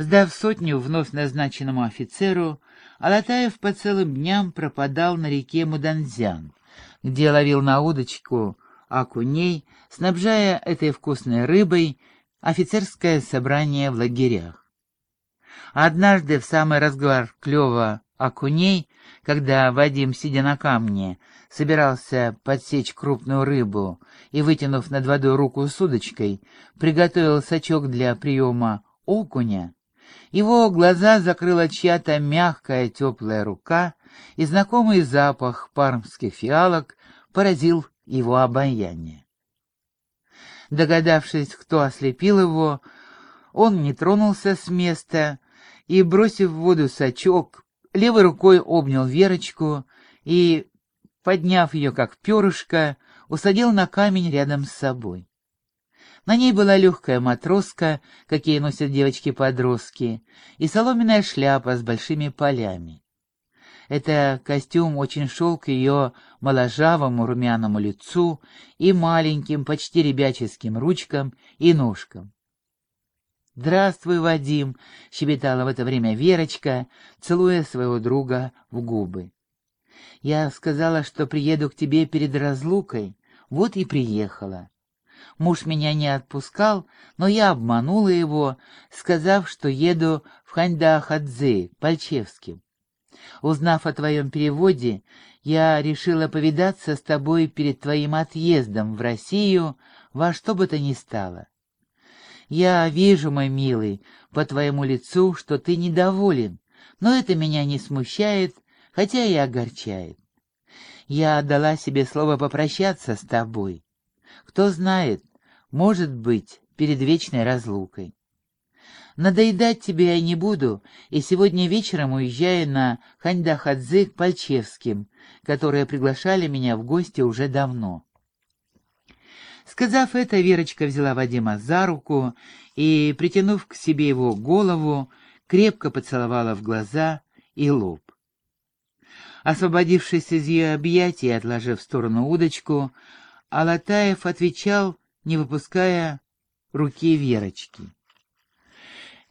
Сдав сотню вновь назначенному офицеру, Алатаев по целым дням пропадал на реке Муданзян, где ловил на удочку окуней, снабжая этой вкусной рыбой офицерское собрание в лагерях. Однажды в самый разгар клёва окуней, когда Вадим, сидя на камне, собирался подсечь крупную рыбу и, вытянув над водой руку с удочкой, приготовил сачок для приема окуня, его глаза закрыла чья-то мягкая теплая рука, и знакомый запах пармских фиалок поразил его обаяние. Догадавшись, кто ослепил его, он не тронулся с места и, бросив в воду сачок, левой рукой обнял Верочку и, подняв ее как перышко, усадил на камень рядом с собой. На ней была легкая матроска, какие носят девочки-подростки, и соломенная шляпа с большими полями. Это костюм очень шел к ее моложавому румяному лицу и маленьким, почти ребяческим ручкам и ножкам. «Здравствуй, Вадим!» — щебетала в это время Верочка, целуя своего друга в губы. «Я сказала, что приеду к тебе перед разлукой, вот и приехала. Муж меня не отпускал, но я обманула его, сказав, что еду в Ханьда-Хадзе, Пальчевским. Узнав о твоем переводе, я решила повидаться с тобой перед твоим отъездом в Россию во что бы то ни стало. Я вижу, мой милый, по твоему лицу, что ты недоволен, но это меня не смущает, хотя и огорчает. Я отдала себе слово попрощаться с тобой. Кто знает, может быть, перед вечной разлукой. Надоедать тебе я не буду, и сегодня вечером уезжаю на Ханьдахадзе к Пальчевским, которые приглашали меня в гости уже давно. Сказав это, Верочка взяла Вадима за руку и, притянув к себе его голову, крепко поцеловала в глаза и лоб. Освободившись из ее объятий и отложив в сторону удочку, Алатаев отвечал, не выпуская руки Верочки.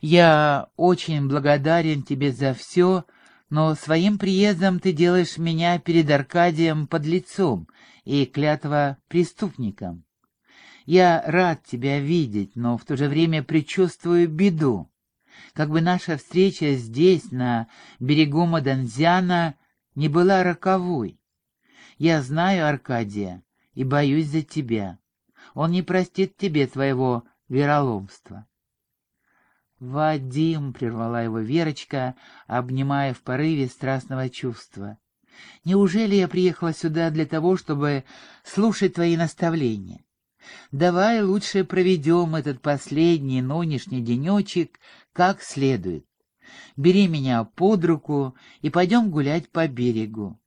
«Я очень благодарен тебе за все, но своим приездом ты делаешь меня перед Аркадием под лицом и клятва преступником. Я рад тебя видеть, но в то же время предчувствую беду. Как бы наша встреча здесь, на берегу Маданзяна, не была роковой. Я знаю Аркадия, и боюсь за тебя. Он не простит тебе твоего вероломства. «Вадим!» — прервала его Верочка, обнимая в порыве страстного чувства. «Неужели я приехала сюда для того, чтобы слушать твои наставления? Давай лучше проведем этот последний нынешний денечек как следует. Бери меня под руку и пойдем гулять по берегу.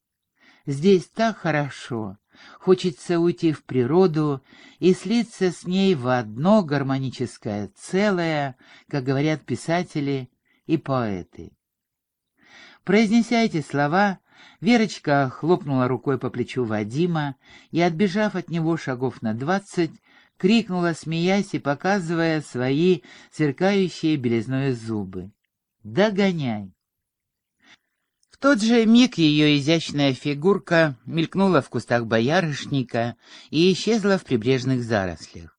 Здесь так хорошо, Хочется уйти в природу и слиться с ней в одно гармоническое целое, как говорят писатели и поэты. Произнеся эти слова, Верочка хлопнула рукой по плечу Вадима и, отбежав от него шагов на двадцать, крикнула, смеясь и показывая свои сверкающие белизной зубы. «Догоняй!» Тот же миг ее изящная фигурка мелькнула в кустах боярышника и исчезла в прибрежных зарослях.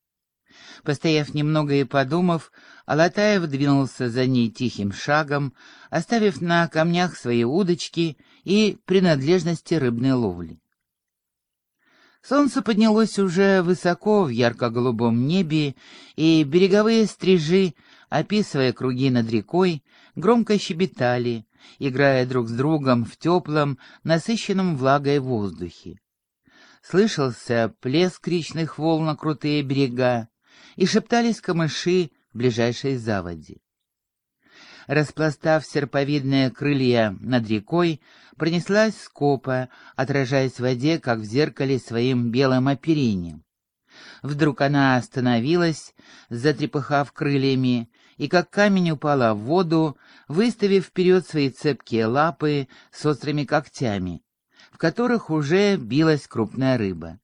Постояв немного и подумав, Алатаев двинулся за ней тихим шагом, оставив на камнях свои удочки и принадлежности рыбной ловли. Солнце поднялось уже высоко в ярко-голубом небе, и береговые стрижи, описывая круги над рекой, громко щебетали, играя друг с другом в теплом, насыщенном влагой воздухе. Слышался плеск речных волн на крутые берега, и шептались камыши в ближайшей заводе. Распластав серповидные крылья над рекой, пронеслась скопа, отражаясь в воде, как в зеркале своим белым оперением. Вдруг она остановилась, затрепыхав крыльями, и как камень упала в воду, выставив вперед свои цепкие лапы с острыми когтями, в которых уже билась крупная рыба.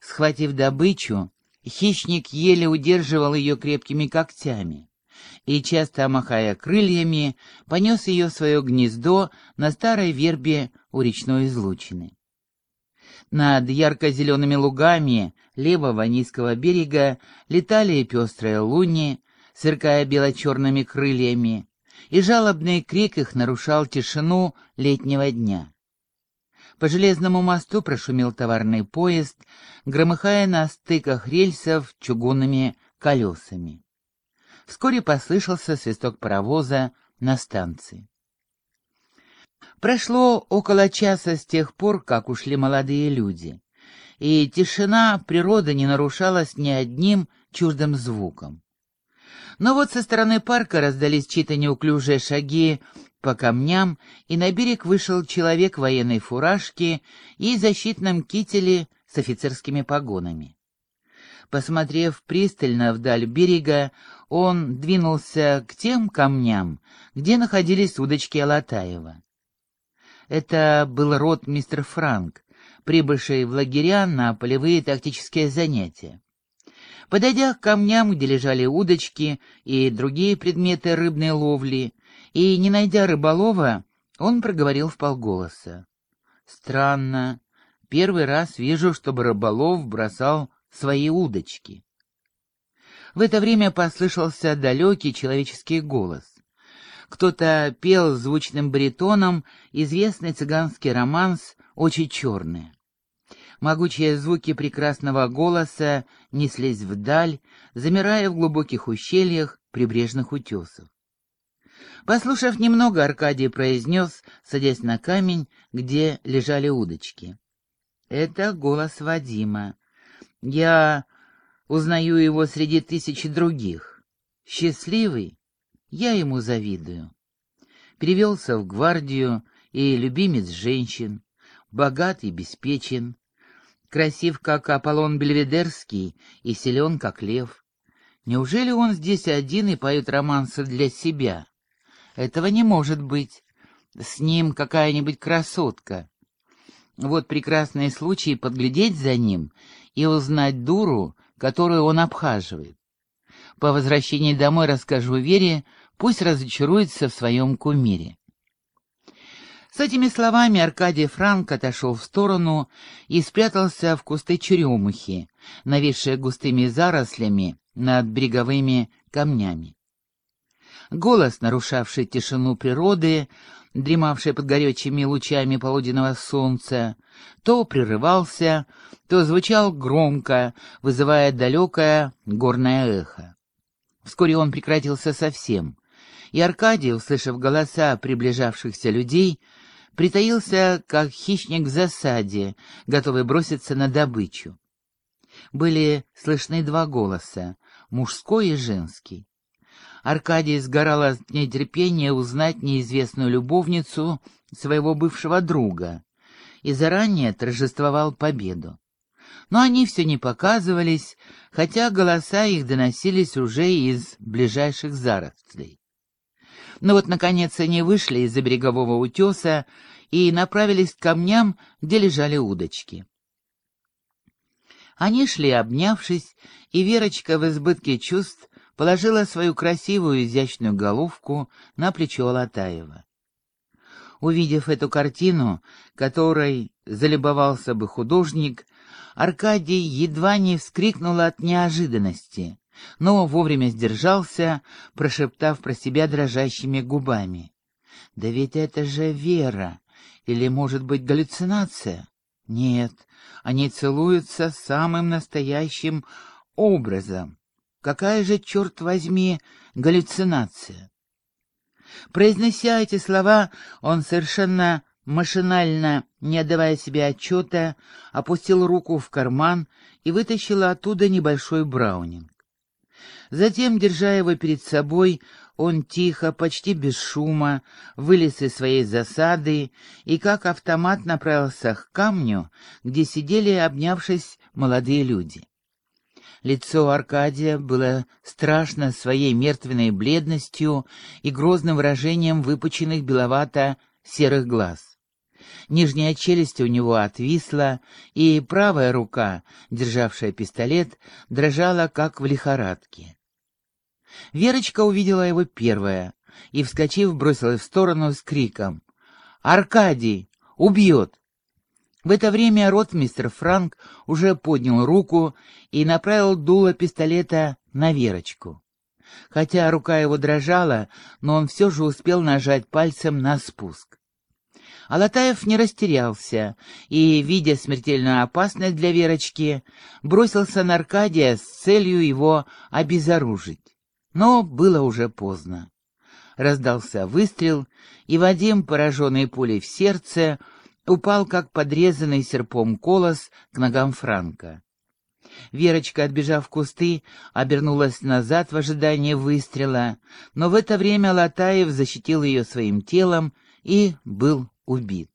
Схватив добычу, хищник еле удерживал ее крепкими когтями, и, часто махая крыльями, понес ее в свое гнездо на старой вербе у речной излучины. Над ярко-зелеными лугами левого низкого берега летали пестрые луни, сверкая бело-черными крыльями, и жалобный крик их нарушал тишину летнего дня. По железному мосту прошумел товарный поезд, громыхая на стыках рельсов чугунными колесами. Вскоре послышался свисток паровоза на станции. Прошло около часа с тех пор, как ушли молодые люди, и тишина природы не нарушалась ни одним чуждым звуком. Но вот со стороны парка раздались чьи-то неуклюжие шаги по камням, и на берег вышел человек в военной фуражке и защитном кителе с офицерскими погонами. Посмотрев пристально вдаль берега, он двинулся к тем камням, где находились удочки Алатаева. Это был род мистер Франк, прибывший в лагеря на полевые тактические занятия. Подойдя к камням, где лежали удочки и другие предметы рыбной ловли, и, не найдя рыболова, он проговорил в полголоса. «Странно. Первый раз вижу, чтобы рыболов бросал свои удочки». В это время послышался далекий человеческий голос. Кто-то пел звучным баритоном известный цыганский романс «Очи черные». Могучие звуки прекрасного голоса неслись вдаль, замирая в глубоких ущельях прибрежных утесов. Послушав немного, Аркадий произнес, садясь на камень, где лежали удочки. «Это голос Вадима. Я узнаю его среди тысячи других. Счастливый? Я ему завидую. Перевелся в гвардию и любимец женщин, богат и беспечен, красив, как Аполлон Бельведерский, и силен, как лев. Неужели он здесь один и поет романсы для себя? Этого не может быть. С ним какая-нибудь красотка. Вот прекрасный случай подглядеть за ним и узнать дуру, которую он обхаживает. По возвращении домой расскажу Вере, пусть разочаруется в своем кумире. С этими словами Аркадий Франк отошел в сторону и спрятался в кусты черемухи, нависшие густыми зарослями над береговыми камнями. Голос, нарушавший тишину природы, дремавший под горячими лучами полуденного солнца, то прерывался, то звучал громко, вызывая далекое горное эхо. Вскоре он прекратился совсем, и Аркадий, услышав голоса приближавшихся людей, притаился, как хищник в засаде, готовый броситься на добычу. Были слышны два голоса, мужской и женский. Аркадий сгорал от нетерпения узнать неизвестную любовницу своего бывшего друга и заранее торжествовал победу. Но они все не показывались, хотя голоса их доносились уже из ближайших зарослей. Но вот, наконец, они вышли из-за берегового утеса и направились к камням, где лежали удочки. Они шли, обнявшись, и Верочка в избытке чувств положила свою красивую изящную головку на плечо Алатаева. Увидев эту картину, которой залюбовался бы художник, Аркадий едва не вскрикнул от неожиданности но вовремя сдержался, прошептав про себя дрожащими губами. «Да ведь это же Вера! Или, может быть, галлюцинация?» «Нет, они целуются самым настоящим образом. Какая же, черт возьми, галлюцинация?» Произнося эти слова, он совершенно машинально, не отдавая себе отчета, опустил руку в карман и вытащил оттуда небольшой браунинг. Затем, держа его перед собой, он тихо, почти без шума, вылез из своей засады и как автомат направился к камню, где сидели, обнявшись, молодые люди. Лицо Аркадия было страшно своей мертвенной бледностью и грозным выражением выпученных беловато-серых глаз. Нижняя челюсть у него отвисла, и правая рука, державшая пистолет, дрожала, как в лихорадке. Верочка увидела его первая и, вскочив, бросилась в сторону с криком «Аркадий! Убьет!» В это время ротмистр Франк уже поднял руку и направил дуло пистолета на Верочку. Хотя рука его дрожала, но он все же успел нажать пальцем на спуск. Алатаев не растерялся и, видя смертельную опасность для Верочки, бросился на Аркадия с целью его обезоружить. Но было уже поздно. Раздался выстрел, и Вадим, пораженный пулей в сердце, упал, как подрезанный серпом колос, к ногам Франка. Верочка, отбежав в кусты, обернулась назад в ожидании выстрела, но в это время Латаев защитил ее своим телом и был убит.